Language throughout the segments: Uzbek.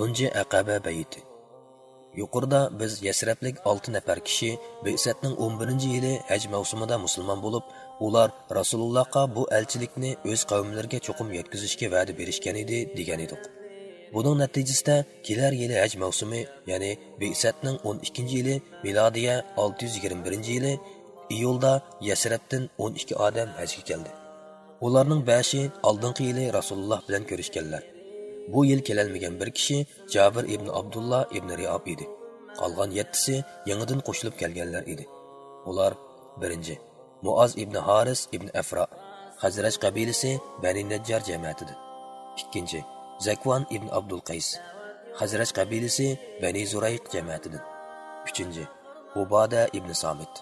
tunji aqaba bayiti yuqorida biz yasrablik 6 nafar kishi besatning 11 yili haj mavsumida musulmon bo'lib ular rasulullohga bu elchilikni o'z qavmlariga cho'qim yetkazishga va'da berishgan edi degan edik. Buning natijasida kelar yili haj mavsumi ya'ni besatning 12 yili milodiya 621 yili iyulda yasrabdan 12 odam hajga keldi. Ularning bashi oldingi yili rasululloh bilan ko'rishganlar. Bu yil kelolmagan bir kishi jabir ibn abdulloh ibn riob edi. Qolgan yettisi yangidan qo'shilib kelganlar edi. Ular birinchi muoz ibn haris ibn afro hazraj qabilasi bani najjar jamiyatidir. Ikkinchi zakvan ibn abdul qays hazraj qabilasi bani zurayq jamiyatidir. Uchinchi uboda ibn somit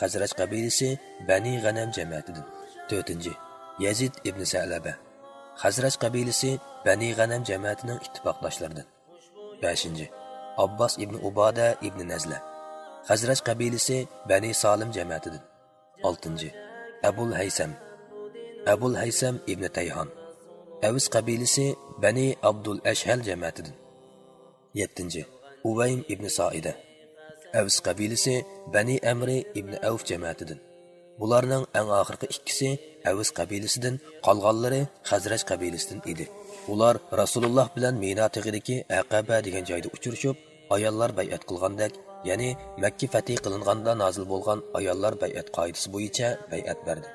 hazraj qabilasi bani g'anam jamiyatidir. To'rtinchi yazid ibn salaba Hazraç qəbiləsi Bəni Gənəm cəmiyyətinin ittifaqdaşlarından. 5. Abbas ibn Ubadə ibn Nəzlə. Hazraç qəbiləsi Bəni Salim cəmiyyətidir. 6. Əbul Heysəm. Əbul Heysəm ibn Tayhan. Əvs qəbiləsi Bəni Abdul Əşhəl cəmiyyətidir. 7. Uveym ibn Saidə. Əvs qəbiləsi Bəni Əmri ibn Əvf cəmiyyətidir. Bularning eng oxirgi ikkisi avs qabilasidan qolganlari hazraj qabilasidan edi. Ular rasululloh bilan mina tog'idagi aqaba degan joyda uchrashib ayollar bayat qilgandek ya'ni makka fatih qilinganda nozil bo'lgan ayollar bayat qoidasi bo'yicha bayat berdi.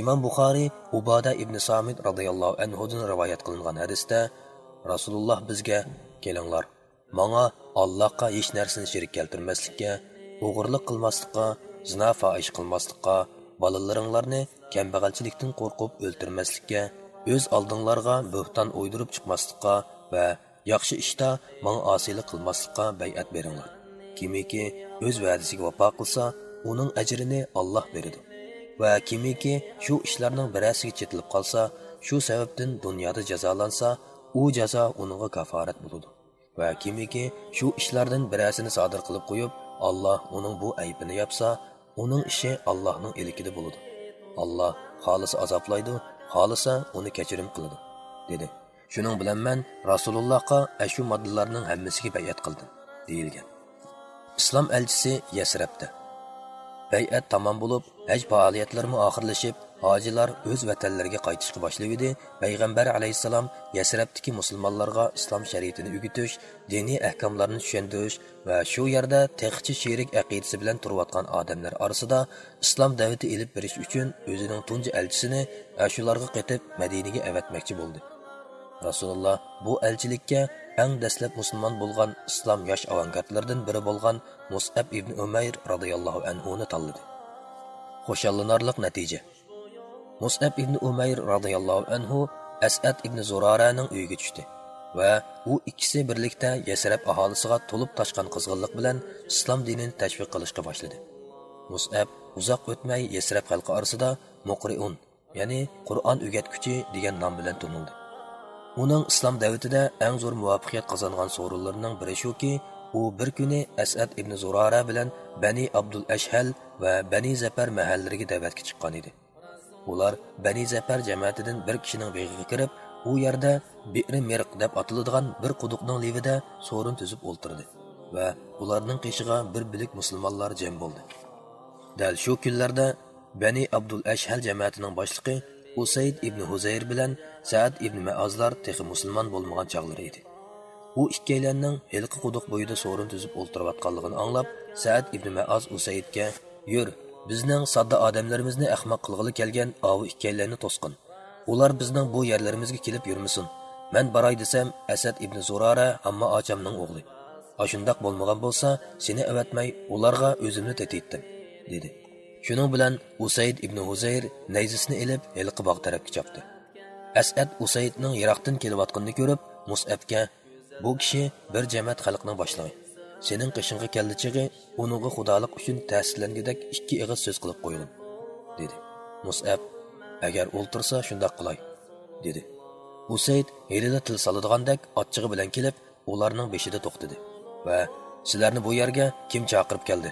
Imom buxoriy uboda ibn somid anhu anhudan rivoyat qilingan hadisda rasululloh bizga kelinglar menga allohga hech narsani shirk keltirmaslikka o'g'irlik qilmaslikka zina foish qilmaslikqa bolalaringlarni kambag'alchilikdan qo'rqib o'ltirmaslikka o'z oldinglarga bo'xton o'ydirib chiqmaslikqa va yaxshi ishda manga osiylik qilmaslikqa bayat beringlar kimiki o'z va'dasiga vafo qilsa uning ajrini olloh beradi va kimiki shu ishlarning birasiga chetilib qolsa shu sababdan dunyoda jazolansa u jazo uningga kaforat bo'ladi va kimiki shu ishlardan birasini sodir qilib qo'yib alloh uning bu aybini yopsa uning ishi allohning ilikida bo'ladi alloh xohlasa azoblaydi xolisa uni kechirim qiladi dedi. Shuning bilan man rasulullohga shu moddalarning hammasiga bayat qildim deyilgan. Islom elchisi yasrabda. Bayat tamom bo'lib haj faoliyatlarimi oxirlashib hojilar o'z vatanlariga qaytishga boshlaydi. Payg'ambar alayhissalom yasrabdiki musulmonlarga islom shariatini ugutish diniy ahkomlarni tushuntirish va shu yerda texchi sherik aqidasi bilan turayotgan odamlar orasida islom davati ilib berish uchun o'zining tunji elchisini ashularga qetib madinaga avatmoqchi bo'ldi. Rasululloh bu elchilikka eng dastlab musulmon bo'lgan islom yosh avangardlardan biri bo'lgan musab ibn umayr roziyallohu anhuni tanladi. Xushallanarliq natija. Musab ibn umayr roziyallohu anhu asad ibn zuraraning uyiga tushdi va u ikkisi birlikda yasrab aholisiga to'lib toshgan qizg'inlik bilan islom dinini tashviq qilishga boshladi. Musab uzoq o'tmay yasrab xalqi orasida muqriun ya'ni qur'on o'rgatguchi degan nom bilan tanildi uning islom davatida eng zo'r muvaffaqiyat qozongan sovrinlarining biri shuki u bir kuni asad ibn zurara bilan bani abdul ashhal va bani zafar mahallariga da'vatga chiqqan edi. Ular bani zafar jamoatidan bir kishining beg'iga kirib u yerda biri merq deb atiladigan bir quduqning levida so'rin tuzib o'ltirdi va ularning qishig'a bir bilik musulmonlar jam bo'ldi. Dal shu kunlarda bani abdul ashhal jamoatining boshlig'i usayd ibn huzayr bilan saad ibn maazlar texi musulmon bo'lmagan chog'lari edi. U ikkalanning hilqi quduq bo'yida so'rin tuzib o'ltirayotganligini anglab saad ibn maaz usaydga yur bizning sodda odamlarimizni ahmoq qilg'ili kelgan ovi ikkalanni to'sqin. Ular bizning bu yerlarimizga kelib yurmasin. Man baray desam asad ibn zurara amma ochamning o'g'li. Ashundoq bo'lmagan bo'lsa seni avatmay ularga o'zimni tetitdim dedi. Shuning bilan usayd ibn huzayr nayzisini ilib hilqi bog' tarafga chopdi. Asad usaydning yiroqdan kelayotganini ko'rib musabga bu kishi bir jamoat xalqni boshlig'i. Sening qishingga keldi chig'i uningga xudolik uchun ta'sirlangidek ikki ig'iz so'z qilib qo'ydim dedi. Musab agar o'ltirsa shundoq qilay dedi. Usayd helida til soladigandek ochchig'i bilan kelib ularning beshida to'xtadi va sizlarni bu yerga kim chaqirib keldi?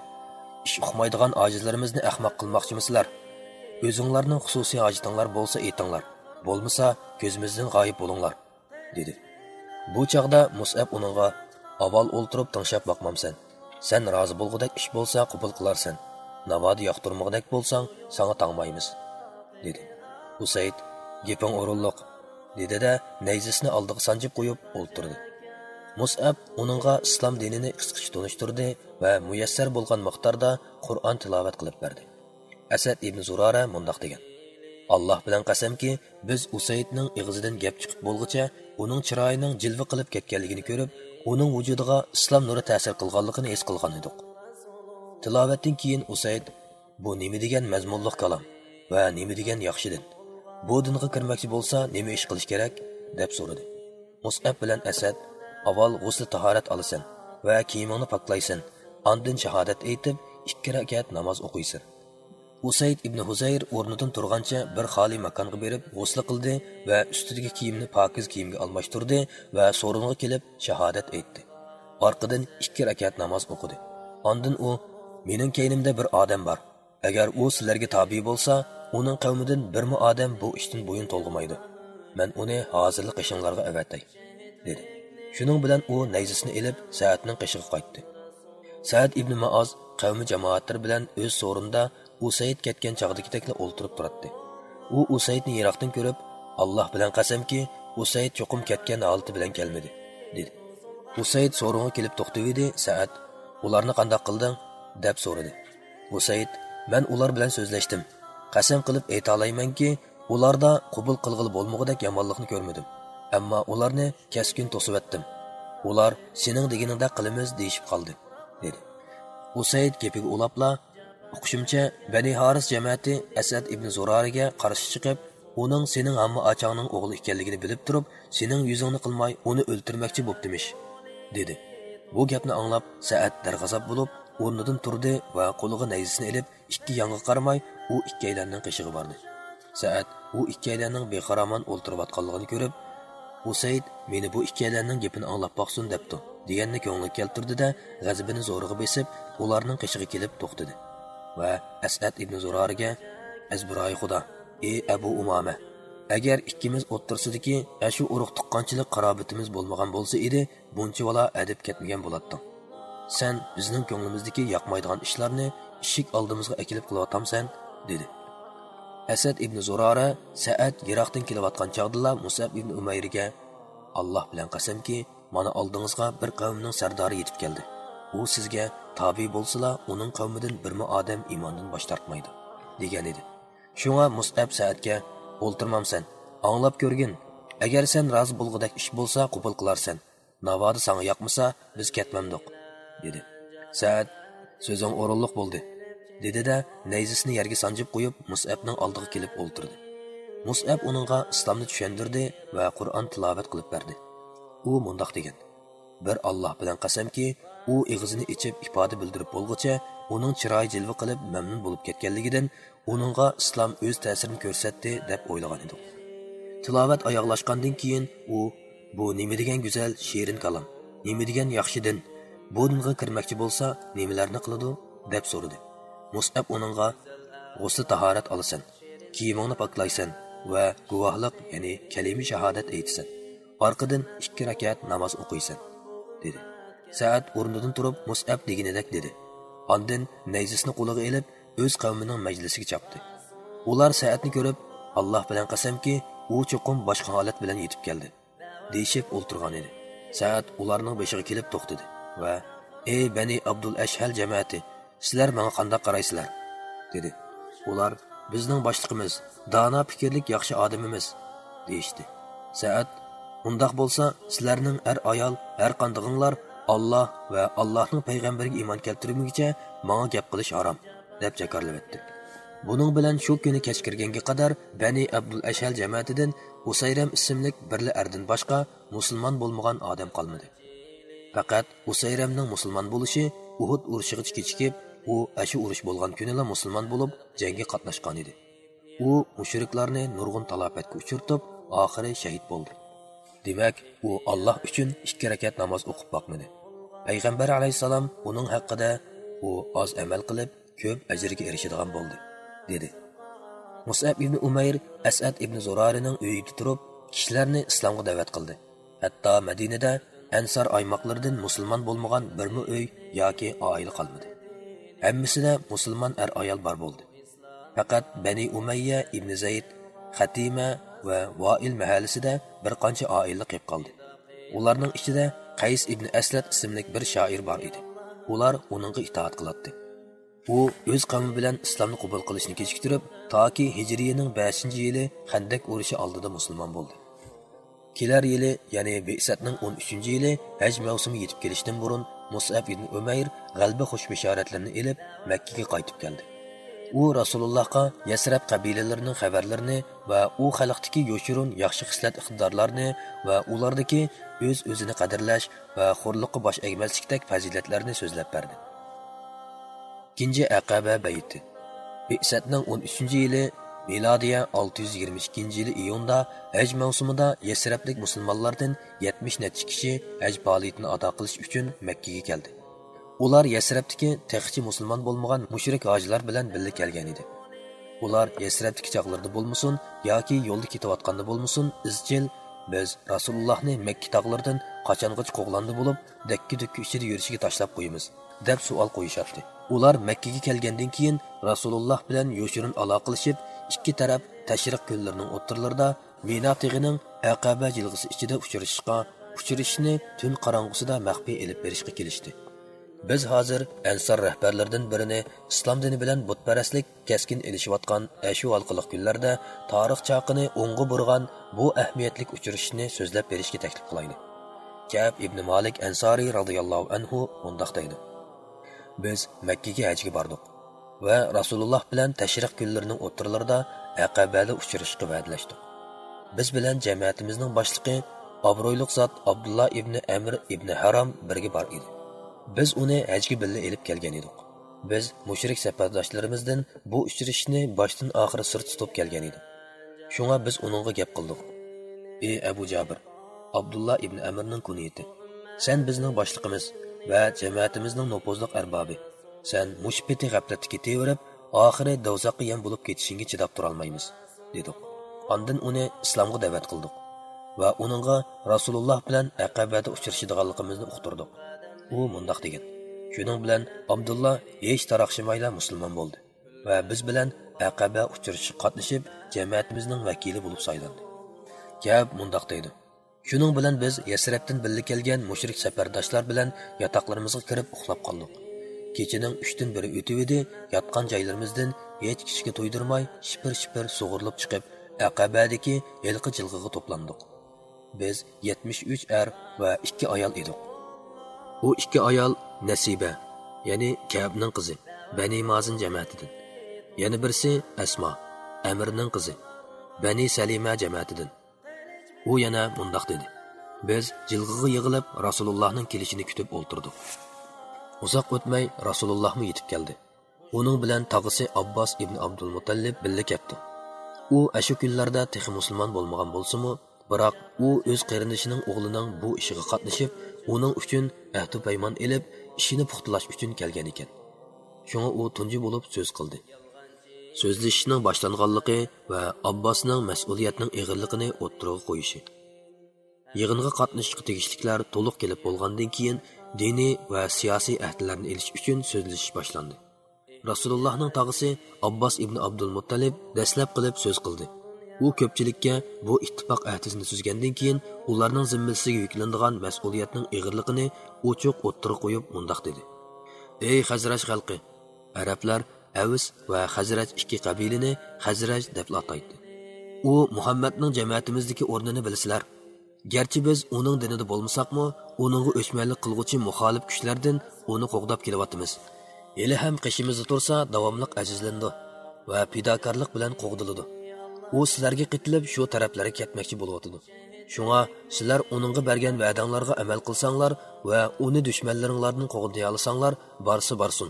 Ish uqmaydigan ojizlarimizni ahmoq qilmoqchimisizlar? O'zinglarning xususiy hojitinglar bo'lsa aytinglar bo'lmasa ko'zimizdan g'oyib bo'linglar dedi. Bu chog'da musab uningga avval o'ltirib tinglab boqmamsan sen rozi bo'lgudek ish bo'lsa qubul qilarsan. Navodi yoqtirmagudek bo'lsang sanga tangmaymiz dedi. Usayd geping o'rinliq dedida nayzisini oldiga sanjib qo'yib o'ltirdi. Musab uningga islom dinini qisqacha tunishtirdi va muyassar bo'lgan miqdorda qur'on tilovat qilib berdi. Asad ibn zurara mundoq degan. Alloh bilan qasamki biz usaydning ig'zidan gap chiqib bo'lg'icha uning chiroyining jilva qilib ketganligini ko'rib uning vujudiga islom nuri ta'sir qilganligini his qilgan edik tilovatdan keyin usayd bu nima degan mazmunliq kalom va nima degan yaxshidin bu dinga kirmoqchi bo'lsa nima ish qilish kerak deb so'radi musab bilan asad avval g'usli tahorat olasan va kiyimingni poklaysan andin shahodat aytib ikki rakat namoz o'qiysan usayd ibn huzayr o'rnidan turgancha bir xoli makonga berib g'usli qildi va ustidagi kiyimni pokiz kiyimga almashtirdi va so'ringa kelib shahodat aytdi. Orqadan ikki rakat namoz o'qidi. Ondin u mening keynimda bir odam bor. Agar u sizlarga tobe bo'lsa uning qavmidan birmi odam bu ishdan bo'yin to'lg'imaydi man uni hozirlik qishinglarga avatay dedi. Shuning bilan u nayzisini ilib saatning qishiga qaytdi. Saat ibn maoz qavmi jamoatlar bilan o'z so'rinda usayd ketgan chog'dagidekla o'ltirib turardi u usaydni yiroqdan ko'rib alloh bilan qasamki usayd cho'qim ketgan holati bilan kelmadi dedi. Usayd so'rig'i kelib to'xtavidi saat ularni qandoq qilding? deb so'radi. Usayd man ular bilan so'zlashdim. Qasam qilib aytolaymanki ularda qubul qilg'ili bo'lmag'udek yomonlikni ko'rmadim. Ammo ularni kaskin to'sibatdim. Ular sening deganingda qilamiz deyishib qoldi dedi. Usayd gapiga ulabla o'qishimcha bani haris jamiyati asad ibn zurariga qarshi chiqib uning sening hamma achangning o'g'li ekanligini bilib turib sening yuzingni qilmay uni o'ltirmoqchi bo'ptimish dedi. Bu gapni anglab Sa'ad darg'azab bo'lib o'rnidan turdi va qo'liga nayzisini ilib ikki yonga qaramay u ikkalanning qishig'i bordi. Sa'ad u ikkalanning bexaramon o'ltirayotganligini ko'rib usayd meni bu ikkalanning gapini anglab boqsin debdi deganni ko'ngli keltirdida g'azabini zo'rig'i besib ularning qishig'i kelib to'xtadi. Va asad ibn zurariga azbiroyi xudo ey abu umama agar ikkimiz o'ttirsidiki shu urug' tuqqanchilik qarobatimiz bo'lmagan bo'lsa edi buncha vala adib ketmagan bo'lading sen bizning ko'nglimizdagi yoqmaydigan ishlarni eshik oldimizga akilib qilyaptamsan dedi. Asad ibn zurora saat yiroqdan kelayotgan chog'dala musab ibn umayrga alloh bilan qasamki mana oldingizga bir qavmning sardori yetib keldi. U sizga tobe bo'lsala uning qavmidan birma odam iymondan bosh tortmaydi degan edi. Shunga musab saatga o'ltirmamsan. Anglab ko'rgin agar sen rozi bo'lg'udak ish bo'lsa qubul qilarsan. Navodi sanga yoqmasa biz ketmamdiq dedi. Saat so'zing o'rinliq bo'ldi dedi-da nayzisini yerga sanjib qo'yib musabning oldiga kelib o'ltirdi. Musab uningga islomni tushundirdi va qur'on tilovat qilib berdi. U mundoq degan. Bir olloh bilan qasamki u ig'zini ichib ifoda bildirib bo'lg'icha uning chiroyi jilva qilib mamnun bo'lib ketganligidan uningga islom o'z ta'sirini ko'rsatdi deb o'ylagan edi. Tilovat oyoqlashgandan keyin u bu nima degan go'zal she'rin kalom nima degan yaxshi din bu dinga kirmoqchi bo'lsa nimalarni qiladi? deb so'radi. Musab uningga g'usli tahorat olasan kiyimingni poklaysan va guvohlik ya'ni kalima shahodat aytasan orqadan ikki rakat namoz o'qiysan dedi. Saat o'rnidan turib musab deganidek dedi. Ondin nayzisini qo'liga ilib o'z qavmining majlisiga chopdi. Ular saatni ko'rib alloh bilan qasamki u cho'qim boshqa holat bilan yetib keldi deyishib o'ltirgan edi. Saat ularning beshig'i kelib to'xtadi va ey bani abdul ashhal jamoati sizlar menga qandoq qaraysizlar? dedi. Ular bizning boshliqimiz dono fikrlik yaxshi odamimiz deyishdi. Saat undoq bo'lsa sizlarning har ayol har qandig'inglar olloh va allohning payg'ambariga iymon keltirmaguncha manga gap qilish harom deb jakorlayapti buning bilan shu kuni kech kirganga qadar bani abdul ashal jamoatidan usayram ismlik birli ardin boshqa musulmon bo'lmagan odam qolmadi. Faqat usayramning musulmon bo'lishi uhud urushiga kechikib u ashu urush bo'lgan kunila musulmon bo'lib jangga qatnashgan edi. U mushriklarni nurg'un talofatga uchirtib oxiri shahid bo'ldi. Demak u olloh uchun ikki rakat namoz o'qib boqmadi. Payg'ambar alayhissalom uning haqida u oz amal qilib ko'p ajrga erishadigan bo'ldi dedi. Musab ibn umayr asad ibn zurarining uyida turib kishilarni islomga da'vat qildi. Hatto madinada ansar oymoqlaridan musulmon bo'lmagan birmi uy yoki oila qolmadi. Hammasida musulmon er ayol bor bo'ldi. Faqat bani umayya ibn zayd xatima va voil mahallisida bir qancha oila qolib qoldi. Ularning ichida qays ibn aslat ismli bir shoir bor edi. Ular uningga itoat qiladi u o'z qavmi bilan islomni qabul qilishni kechiktirib toki hijriyaning 5 yili handak urushi oldida musulmon bo'ldi. Kelar yili ya'ni besatning 13 yili haj mavsumi yetib kelishdan burun musab ibn umayr g'alba xush bishoratlarni ilib makkaga qaytib keldi. U rasulullohga yasrab qabilalarining xabarlarini va u xalqdagi yoshirun yaxshi xislat iqtidorlarni va ulardagi o'z o'zini qadrlash va xo'rliqqa bosh egmaslikdek fazilatlarni so'zlab berdi. İkkinchi aqaba bayti. Besatning 13 yili milodiya 622 yili iyunda haj mavsumida yasrablik musulmonlardan 70 necha kishi haj faoliyatini ado qilish uchun makkaga keldi ular yasrabdiki texchi musulmon bo'lmagan mushrik hojilar bilan birga kelgan edi. Ular yasrabdiki chog'larda bo'lmasin yoki yo'lda ketayotganda bo'lmasin izchil biz rasulullohni makka tog'laridan qachong'ich qo'g'landi bo'lib dakki dukki ichida yurishiga tashlab qo'yamiz deb savol qo'yishyapti ular makkaga kelgandan keyin rasululloh bilan yoshirin aloqalashib ikki taraf tashriq ko'llarining o'ttirlarida mina tig'ining aqaba jilg'isi ichida uchrashishga uchrashishni tun qorong'usida maxfiy ilib berishga kelishdi. Biz hozir ansor rahbarlaridan birini islom dini bilan butparastlik kaskin ilishayotgan ashu orqali kunlarda tarix chaqini o'ng'i burg'an bu ahamiyatli uchrashishni so'zlab berishga taklif qilaylik. Kab ibn malik ansoriy roziyallohu anhu mundoq deydi. Biz makkaga hajga bordik va rasululloh bilan tashriq kunlarining o'tirlarida aqabali uchrashishga va'dalashdik. Biz bilan jamiyatimizning boshlig'i obro'yliq zot abdulloh ibn amir ibn harom birga bor edi. Biz uni hajga birga elib kelgan edik. Biz mushrik safardoshlarimizdin bu uchrashishni boshdan oxiri sir tutib kelgan edik. Shunga biz uningga gap qildik. Ey abu jabir abdulloh ibn amirning kuniyati. Sen bizning boshliqimiz va jamoatimizning nopozliq arbobi. Sen mushpiti g'aflatga ketaverib oxiri dovzaqqa yam bo'lib ketishingga chidab turolmaymiz dedik. Ondin uni islomga da'vat qildik va uningga rasululloh bilan aqabada uchrashadiganligimizni uqtirdik. U mundoq degan shuning bilan abdulla hech taraqshimayla musulmon bo'ldi va biz bilan aqaba uchrashish qatnashib jamiyatimizning vakili bo'lib saylandi. Gap mundoq deydi. Shuning bilan biz yasrabdan birga kelgan mushrik safardoshlar bilan yotoqlarimizga kirib uxlab qoldik. Kechaning uchdan biri o'tib edi yotgan joylarimizdan hech kishiga to'ydirmay shipir shipir sug'urilib chiqib aqabadagi yilqi jilg'iga to'plandik. Biz 73 er va ikki ayol edik. U ikki ayol nasiba ya'ni kabning qizi bani mazin jamoatidan yana birisi asmo amirning qizi bani salima jamoatidan u yana mundoq dedi. Biz jilg'iga yig'ilib rasulullohning kelishini kutib o'ltirdik. Uzoq o'tmay rasulullohmi yetib keldi. Uning bilan tog'isi abbos ibn abdul mutallib birga ketdi u ashu kunlarda texi musulmon bo'lmagan bo'lsimi biroq u o'z qarindishining o'g'lining bu ishiga qatnashib uning uchun ahdu paymon ilib ishini puxtalash uchun kelgan ekan. Shunga u tunji bo'lib so'z qildi. So'zlashishning boshlanganligi va abbosning mas'uliyatning ig'irligini o'ttirg'a qo'yishi. Yig'inga qatnashishga tegishliklar to'liq kelib bo'lgandan keyin diniy va siyosiy ahdlarni ilish uchun so'zlashish boshlandi. Rasulullohning tog'isi abbos ibn abdul muttalib dastlab qilib so'z qildi. U ko'pchilikka bu ittifoq ahdisini tuzgandan keyin ularning zimmasiga yuklanadigan mas'uliyatning ig'irligini ochiq o'ttirib qo'yib mundoq dedi. Ey hazraj xalqi arablar avs va hazraj ikki qabilini hazraj deb ataydi. U muhammadning jamiyatimizdagi o'rnini bilasizlar garchi biz uning dinida bo'lmasakmi uningga o'chmanlik qilg'uchi muxolif kuchlardan uni qo'g'dab kelyapmiz. Hali ham qishimizda tursa davomliq ajizlandi va fidokorlik bilan qo'g'diladi. U sizlarga qitilib shu taraflarga ketmoqchi bo'lyotidi. Shunga sizlar uningga bergan va'danglarga amal qilsanglar va uni dushmanlaringlardan qo'g'day olsanglar borsa borsin.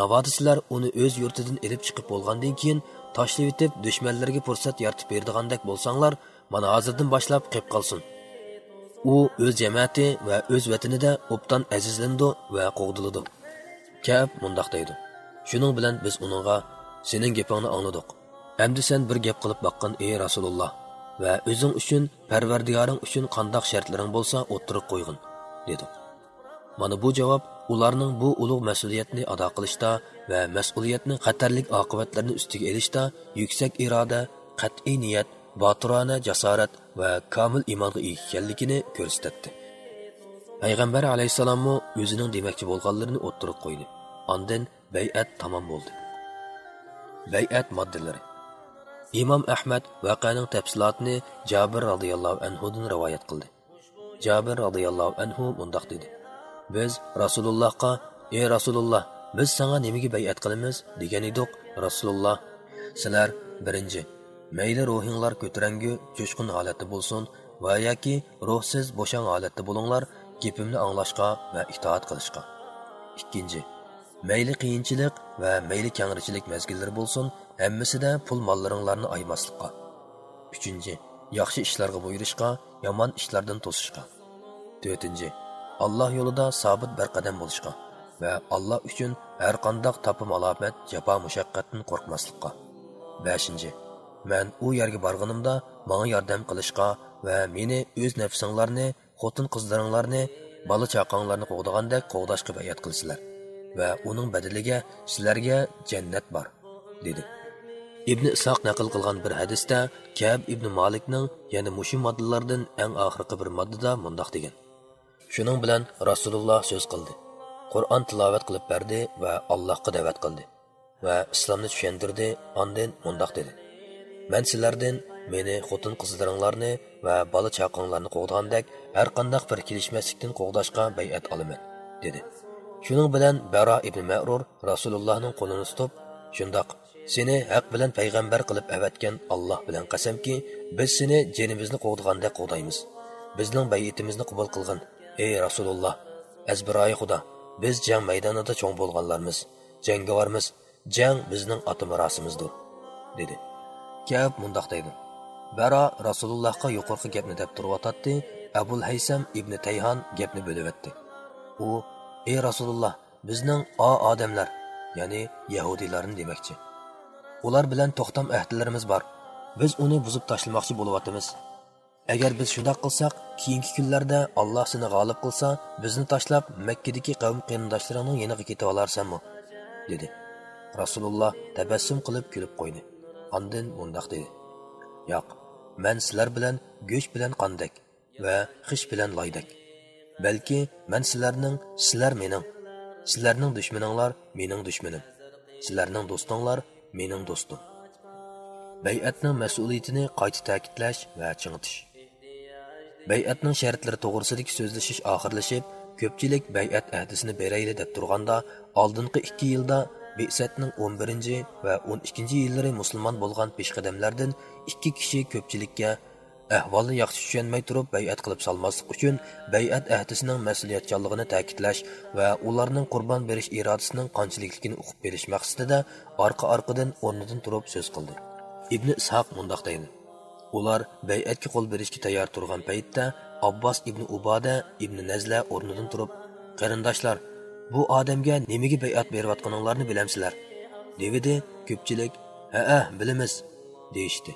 Navodi sizlar uni o'z yurtidan ilib chiqib bo'lgandan keyin tashlab etib dushmanlarga fursat yaratib berdigandek bo'lsanglar mana hozirdan boshlab qilib qolsin. U o'z jamoati va o'z vatanida obdan azizlandi va qo'g'diladi kab mundoq deydi. Shuning bilan biz uningga sening gapingni angladik endi sen bir gap qilib boqqan ey rasululloh va o'zing uchun parvardigoring uchun qandoq shartlaring bo'lsa o'ttirib qo'yg'in dedi. Mana bu javob ularning bu ulug' mas'uliyatni ado qilishda va mas'uliyatni xatarlik oqibatlarini ustiga elishda yuksak iroda qat'iy niyat botirona jasorat va komil imonga ega ekanligini ko'rsatdi. Payg'ambar alayhissalommi o'zining demoqchi bo'lganlarini o'ttirib qo'ydi. Ondan bay'at tamom bo'ldi. Bay'at moddalari. Imom ahmad voqeaning tafsilotini jabir roziyallohu anhudan rivoyat qildi. Jabir roziyallohu anhu mundoq dedi. Biz rasulullohga ey rasululloh biz sanga nimaga bay'at qilamiz? degan edik. Rasululloh sizlar birinchi mayli ruhinglar ko'tarangu jo'shqin holatda bo'lsin va yoki ruhsiz bo'shang holatda bo'linglar gapimni anglashga va itoat qilishga. Ikkinchi mayli qiyinchilik va mayli kangrichilik mazgillari bo'lsin hammasida pul mollaringlarni aymaslikqa. Uchinchi yaxshi ishlarga buyurishga yomon ishlardan to'sishga. To'rtinchi alloh yo'lida sobit bir qadam bo'lishga va alloh uchun har qandoq topim alomat jafo mushaqqatdan qo'rqmaslikqa. Beshinchi man u yerga borganimda manga yordam qilishga va meni o'z nafsinglarni xotin qizlaringlarni bola chaqanglarni qo'g'dagandek qo'g'dashga bayat qilsizlar va uning badaliga sizlarga jannat bor dedi. Ibn isoq naql qilgan bir hadisda kab ibn malikning yana mushu moddalardan eng oxirgi bir moddada mundoq degan. Shuning bilan rasululloh so'z qildi. Qur'on tilovat qilib berdi va allohga da'vat qildi va islomni tushuntirdi ondan mundoq dedi. Man sizlardan meni xotin qizlaringlarni va bola chaqanglarni qo'g'dagandek har qandaq bir kelishmaslikdan qo'g'dashga bay'at olaman dedi. Shuning bilan baro ibn ma'rur rasulullohning qo'lini tutib shundoq seni haq bilan payg'ambar qilib avatgan alloh bilan qasamki biz seni jinimizni qo'g'dagandek qo'g'daymiz bizning bayitimizni qabul qilgin ey rasululloh. Azbiroyi xudo biz jang maydonida cho'ng bo'lganlarmiz jangovarmiz. Jang bizning ota merosimizdir dedi. Kab mundoq deydi. Baro rasulullohga yuqorqi gapni deb turib turyotdi abul haysam ibn tayhon gapni bo'lyapti u ey rasululloh bizning o odamlar ya'ni yahudiylarni demoqchi. Ular bilan to'xtam ahdlarimiz bor. Biz uni buzib tashlamoqchi bo'lyapmiz. Agar biz shundoq qilsak keyingi kunlarda alloh seni g'olib qilsa bizni tashlab makkadagi qavm qarindoshlaringning yeniga ketib olarsanmi? dedi. Rasululloh tabassum qilib kulib qo'ydi. Andin mundoq dedi. Yo'q man sizlar bilan go'sht bilan qondak va xish bilan loydak balki man sizlarning sizlar mening. Sizlarning dushmaninglar mening dushmanim. Sizlarning do'stinglar mening do'stim. Bay'atning mas'uliyatini qayta ta'kidlash va chingitish. Bay'atning shartlari to'g'risidagi so'zlashish oxirlashib ko'pchilik bay'at ahdisini berayli deb turganda oldingi ikki yilda Be'satning 11 va 12 yillari musulmon bo'lgan peshqadamlardan ikki kishi ko'pchilikka ahvolni yaxshi tushunmay turib bay'at qilib solmaslik uchun bay'at ahdisining mas'uliyatchanligini ta'kidlash va ularning qurbon berish irodasining qanchalikligini uqib berish maqsadida orqa orqadan o'rnidan turib so'z qildi. Ibn ishoq mundoq deydi. Ular bay'atga qo'l berishga tayyor turgan paytda abbos ibn uboda ibn nazla o'rnidan turib qarindoshlar bu odamga nimaga bay'at berayotganinglarni bilamsizlar. Devidi ko'pchilik ha bilamiz deyishdi.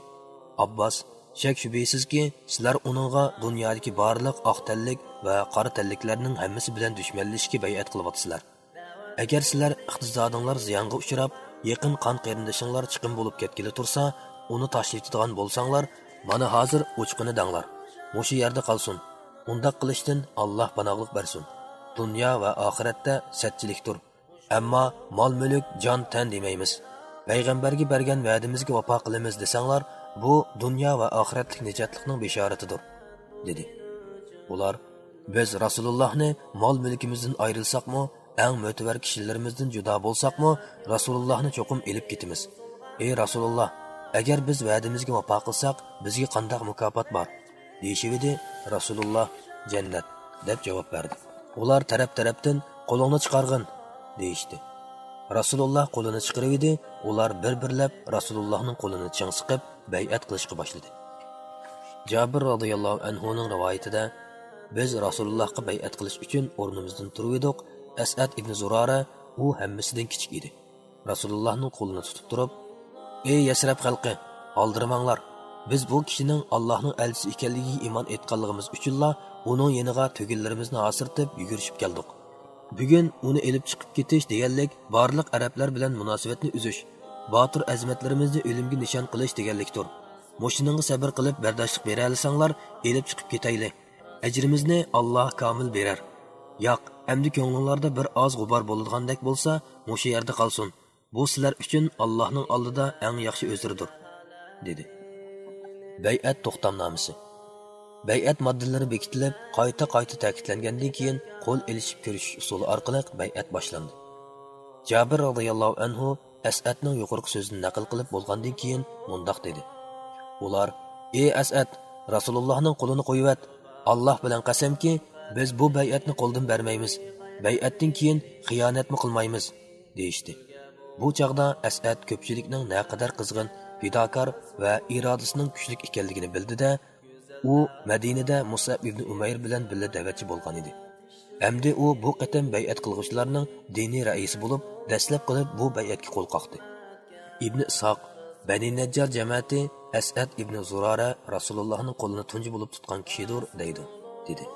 Abbos shak shubhisizki sizlar uningga dunyodagi barliq oq tanlik va qora tanliklarning hammasi bilan dushmanlashishga bay'at qilyapsizlar. Agar sizlar iqtisodinglar ziyonga uchrab yaqin qon qarindoshinglar chiqim bo'lib ketgili tursa uni tashlaydigan bo'lsanglar mana hozir o'chqini danglar mushu yerda qolsin. Undaq qilishdan alloh panohlik bersin. Dunyo va oxiratda satchilikdir. Ammo mol mulk jon tan demaymiz. Payg'ambarga bergan va'dimizga vafo qilamiz desanglar bu dunyo va oxiratlik nijotlikning beshoratidir dedi. Ular biz rasulullohni mol mulkimizdan ayrilsaqmi eng mo'tavar kishilarimizdan judo bo'lsaqmi rasulullohni cho'qim ilib ketamiz. Ey rasululloh agar biz va'dimizga vafo qilsak bizga qandaq mukofot bor? deyishividi rasululloh jannat deb javob berdi. Ular taraf tarafdan qo'lingni chiqarg'in deyishdi. Rasululloh qo'lini chiqarib edi ular bir birlab rasulullohning qo'lini ching siqib bay'at qilishga boshladi. Jabir roziyallohu anhuning rivoyatida biz rasulullohga bay'at qilish uchun o'rnimizdan turib edik asad ibn zurara u hammasidan kichik edi. Rasulullohning qo'lini tutib turib ey yasrab xalqi oldirmanglar biz bu kishining allohning elchisi ekanligiga iymon etganligimiz uchunla uning yeniga tugunlarimizni osirtib yugurishib keldik. Bugun uni elib chiqib ketish deganlik barliq arablar bilan munosabatni uzish botir azmatlarimizni o'limga nishon qilish deganlikdir. Mushiningga sabr qilib bardoshlik bera olsanglar elib chiqib ketayli ajrimizni alloh komil berar. Yo'q endi ko'nglinglarda bir oz g'ubor bo'ladigandak bo'lsa mushu yerda qolsin. Bu sizlar uchun allohning oldida eng yaxshi o'zirdir dedi. Bay'at to'xtamnomasi. Bay'at moddalari bekitilib qayta qayta ta'kidlangandan keyin qo'l ilishib ko'rishish usuli orqali bay'at boshlandi. Jabir roziyallohu anhu as'adning yuqorqi so'zini naql qilib bo'lgandan keyin mundoq dedi. Ular ey as'ad rasulullohning qo'lini qo'yivat alloh bilan qasamki biz bu bay'atni qo'ldan bermaymiz. Bay'atdan keyin xiyonatmi qilmaymiz deyishdi. Bu chog'da as'ad ko'pchilikning naqadar qizg'in fidokor va irodasining kuchli ekanligini bildida u madinada musab ibn umayr bilan birga da'vatchi bo'lgan edi. Әмді u bu qatam bay'at qilg'uvchilarning diniy raisi bo'lib dastlab qilib bu bay'atga qo'l qoqdi ibn ishoq bani najjar jamoati asad ibn zurara rasulullohning qo'lini tunji bo'lib tutgan kishidir deydi dedi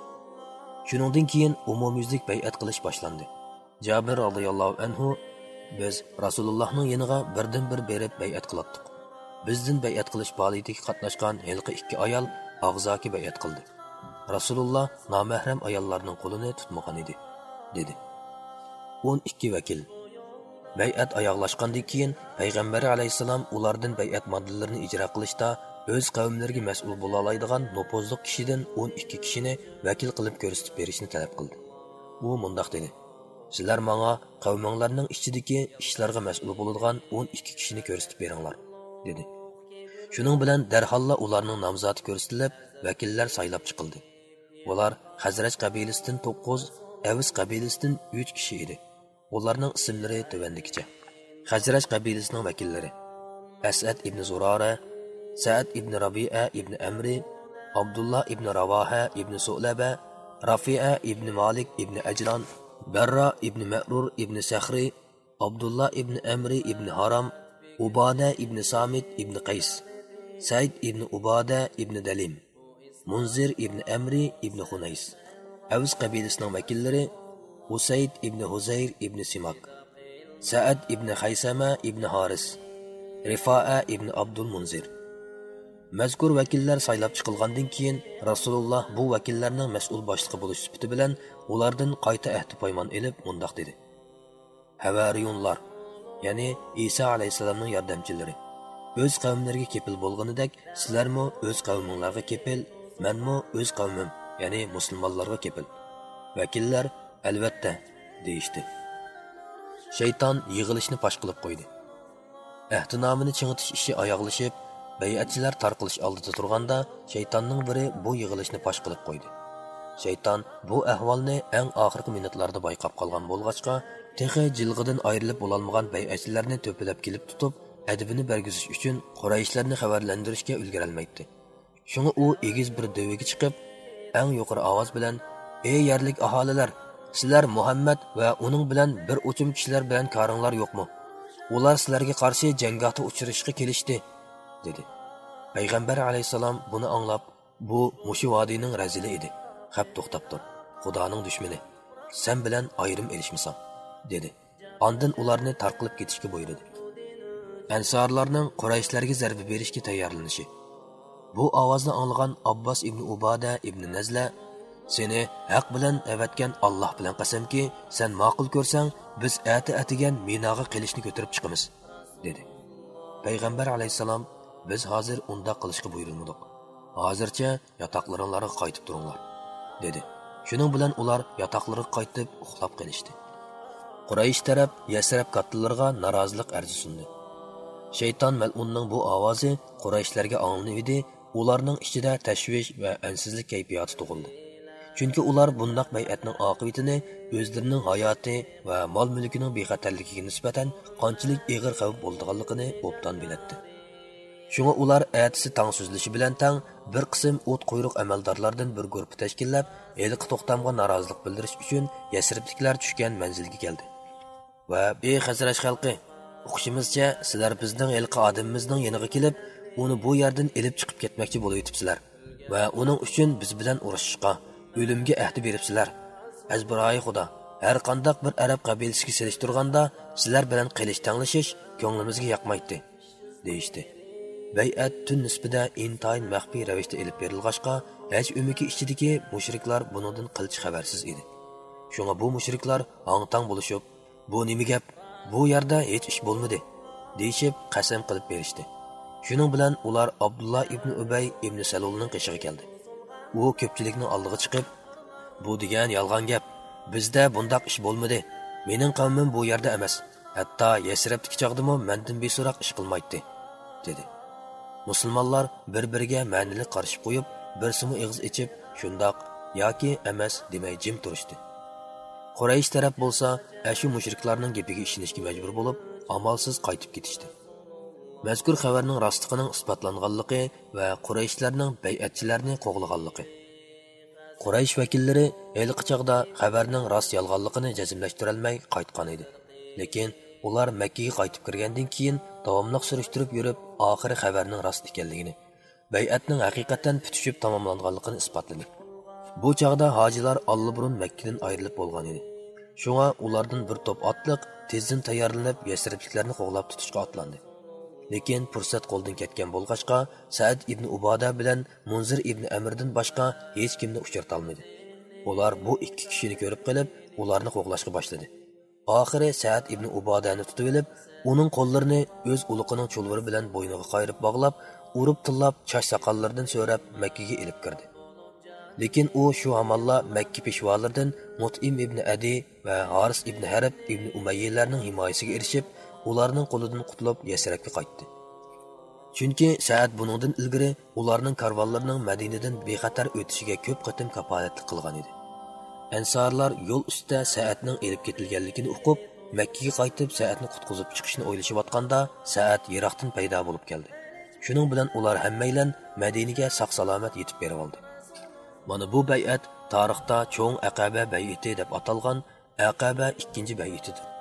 shuningdan keyin umumyuzlik bay'at qilish boshlandi jabir roziyallohu anhu biz rasulullohning еніға birdan bir berib bay'at қылаттық. Біздің bay'at қылыш faoliyatiga қатнашқан hilqi ikki ayol og'zoki bay'at qildi rasululloh nomahram ayollarning qo'lini tutmagan edi dedi. O'n ikki vakil. Bay'at oyoqlashgandan keyin payg'ambar alayhissalom ulardan bay'at modellarini ijro qilishda o'z qavmlariga mas'ul bo'la oladigan nopozliq kishidan o'n ikki kishini vakil qilib ko'rsatib berishni talab qildi. U mundoq dedi sizlar manga qavminglarning ichidagi ishlarga mas'ul bo'ladigan o'n ikki kishini ko'rsatib beringlar dedi. Shuning bilan darholla ularning nomzodi ko'rsatilib vakillar saylab chiqildi. Ular hazraj qabilasidan to'qqiz aviz qabilasidan 3 kishi edi. Ularning ismlari tuvandikicha. Hajraj qabilasining vakillari asad ibn zurora saad ibn rabia ibn amri Abdullah ibn ravoha ibn su'laba rafia ibn malik ibn ajron barra ibn ma'rur ibn sahri Abdullah ibn amri ibn haram ubada ibn samit ibn qays said ibn ubada ibn dalim. Munzir ibn amri ibn hunays avs qabilasining vakillari usayd ibn huzayr ibn simak saad ibn haysama ibn haris rifoa ibn abdul munzir. Mazkur vakillar saylab chiqilgandan keyin rasululloh bu vakillarning mas'ul boshlig'i bo'lish sifati bilan ulardan qayta ahdi poymon ilib mundoq dedi. Havariyunlar ya'ni iso alayhissalomning yordamchilari o'z qavmlariga kepil bo'lganidek sizlarmi o'z qavminglarga kepil manmu o'z qavmim ya'ni musulmonlarga kepil. Vakillar albatta deyishdi. Shayton yig'ilishni pash qilib qo'ydi. Ahdinomini chingitish ishi oyoqlashib bayatchilar tarqilish oldida turganda shaytonning biri bu yig'ilishni pash qilib qo'ydi. Shayton bu ahvolni eng oxirgi minutlarda bayqab qolgan bo'lg'achqa texi jilg'idan ayrilib bo'lolmagan bayatchilarni to'pilab kelib tutib adibini bergizish uchun qurayishlarni xabarlantirishga ulgurolmaydi. Shunga у egiz bir döviga chiqib eng yuqori ovoz bilan ey yerlik aholilar sizlar muhammad va uning bilan bir uchum kishilar bilan koringlar yo'qmi? Ular sizlarga qarshi janggohda uchrashishga kelishdi dedi. Payg'ambar alayhisalom buni anglab bu mushi vodiyning razili edi. Xab to'xtab tur xudoning dushmani sen bilan ayrim erishmisan dedi. Ondin ularni tarqilib ketishga buyurdi. Ansorlarning Qurayshlarga zarba berishga tayyorlanishi bu ovozni anglagan abbos ibn ubada ibn nazla seni haq bilan avatgan alloh bilan qasamki sen ma'qul ko'rsang biz ati atigan minoga qilishni ko'tarib chiqamiz dedi. Payg'ambar alayhissalom biz hozir unda qilishga buyurilmadik hozircha yotoqlaringlarga qaytib turinglar dedi. Shuning bilan ular yotoqlariga qaytib uxlab qolishdi qurayish taraf yasrab kattalariga norozilik arzi sundi. Shayton malunning bu ovozi qurayishlarga olinib edi ularning ichida tashvish va ansizlik kayfiyati tug'ildi. Chunki ular bundoq bay'atning oqibatini o'zlarining hayoti va mol mulkining bexatarligiga nisbatan qanchalik ig'ir xavf bo'lganligini obdan biladi shunga ular atisi tang so'zlishi bilan tang bir qism o't quyruq amaldorlardan bir guruh tashkillab eliqi to'xtamga norozilik bildirish uchun yasribliklar tushgan manzilga keldi. Va bey hazrash xalqi o'qishimizcha sizlar bizning elqi odamimizning yeniga kelib uni bu yerdan ilib chiqib ketmoqchi bo'layotibsizlar va uning uchun biz bilan urushishga o'limga ahdi beribsizlar. Azbiroyi xudo har qandoq bir arab qabilasiga selishtirganda sizlar bilan qilish tanglashish ko'nglimizga yoqmaydi deyishdi. Bayat tun nisbida intayin maxfiy ravishda ilib berilg'achqa haj umiki ichidagi mushriklar bunidan qilchi xabarsiz edi. Shunga bu mushriklar hong tang bo'lishib bu nima gap bu yerda hech ish bo'lmadi deyishib qasam qilib berishdi. Shuning bilan ular Abdullah ibn ubay ibn salulning qishig'i keldi. U ko'pchilikning oldiga chiqib bu degan yolg'on gap. Bizda bundoq ish bo'lmadi. Mening qavmim bu yerda emas. Hatto yasrabdiki chog'dimi mendan beso'roq ish qilmaydi dedi. Musulmonlar bir biriga ma'nili qarshi qo'yib birsimi ig'iz ichib shundoq yoki emas demay jim turishdi. Quraysh taraf bo'lsa ashu mushriklarning gapiga ishonishga majbur bo'lib amalsiz qaytib ketishdi. Mazkur xabarning rostligining isbotlanganligi va qurayshlarning bay'atchilarni qo'g'laganligi quraysh vakillari haliqi chog'da xabarning rost yolg'onligini jazmlashtirolmay qaytgan edi. Lekin ular makkaga qaytib kirgandan keyin davomli surishtirib yurib oxiri xabarning rost ekanligini bay'atning haqiqatdan putishib tamomlanganligini isbotladi bu chog'da hojilar allaburun makkadan ayrilib bo'lgan edi. Shunga ulardan bir to'p otliq tezdan tayyorlanib yasribliklarni qo'g'lab tutishga otlandi. Lekin fursat qo'ldan ketgan bo'lg'achqa sad ibn uboda bilan munzir ibn amirdan boshqa hech kimni uchratolmadi ular bu ikki kishini ko'rib qilib ularni qo'g'lashga boshladi. Oxiri saad ibn ubodani tutib olib uning qo'llarini o'z uluqining chulviri bilan bo'yniga qayirib bog'lab urib tillab chash soqollaridan so'rab makkaga ilib kirdi. Lekin u shu amallar makka peshvolaridan mutim ibn adi va haris ibn harab ibn umayyalarning himoyasiga erishib ularning qo'lidan qutulib yasrabga qaytdi. Chunki saat buningdan ilgari ularning karvonlarining madinadan bexatar o'tishiga ko'p qatim kafolatlik qilgan edi. Ansorlar yo'l ustida saatning elib ketilganligini uqib makkaga qaytib saatni qutqizib chiqishni o'ylashayotganda saat yiroqdan paydo bo'lib keldi. Shuning bilan ular hammaylan madinaga sog' salomat yetib berib oldi. Mana bu bay'at tarixda cho'ng aqaba bayiti deb atalgan aqaba ikkinchi bayitidir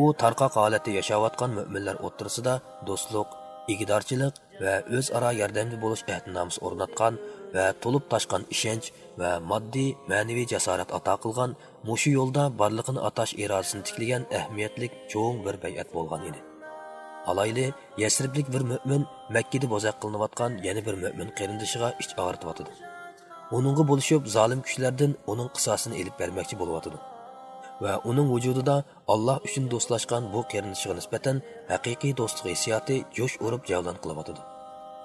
u tarqoq holatda yashayotgan mo'minlar o'rtasida do'stlik igidorchilik va o'zaro yordamchi bo'lish ahdnomasi o'rnatgan va to'lib toshgan ishonch va moddiy ma'naviy jasorat ato qilgan mushu yo'lda borliqini atash irodasini tiklagan ahamiyatli cho'ng bir bay'at bo'lgan edi. Alayli yasriblik bir mo'min makkada bo'zaq qilinayotgan yana bir mo'min qarindishiga ich og'rityotidi uninga bo'lishib zolim kuchlardan uning qisosini ilib bermoqchi bo'lyotidi va uning vujudida Alloh uchun do'stlashgan bu qarindishiga nisbatan haqiqiy do'stlik hissiyoti jo'sh urib javlon qilyotidi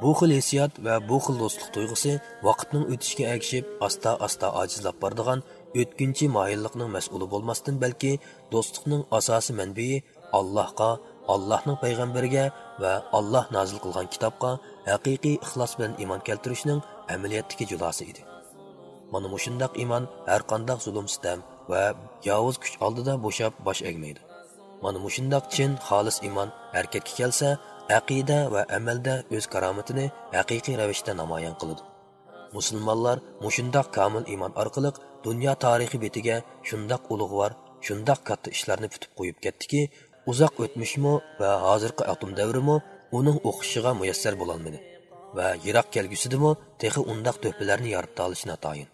bu xil hissiyot va bu xil do'stlik tuyg'usi vaqtning o'tishiga agishib asta asta ojizlab bordigan o'tkinchi moyillikning mas'uli bo'lmasdan balki do'stlikning asosi manbai allohga allohning payg'ambariga va alloh nozil qilgan kitobga haqiqiy ixlos bilan iymon keltirishning amaliyotdagi julosi edi. Mana mushundoq iymon har qanday zulm sitam va yovuz kuch oldida bo'shab bosh egmaydi. Mana mushundoq chin xolis iymon. Harakatga kelsa aqida va amalda o'z karomatini haqiqiy ravishda namoyon qiladi. Musulmonlar mushundoq komil iymon orqali dunyo tarixi betiga shundoq ulug'vor shundoq katta ishlarni putib qo'yib ketdiki uzoq o'tmishmi va hozirgi atom davrimi uning o'qishiga muyassar bo'lolmadi va yiroq kelgusidimi texi undoq to'pilarni yorita olish natoyin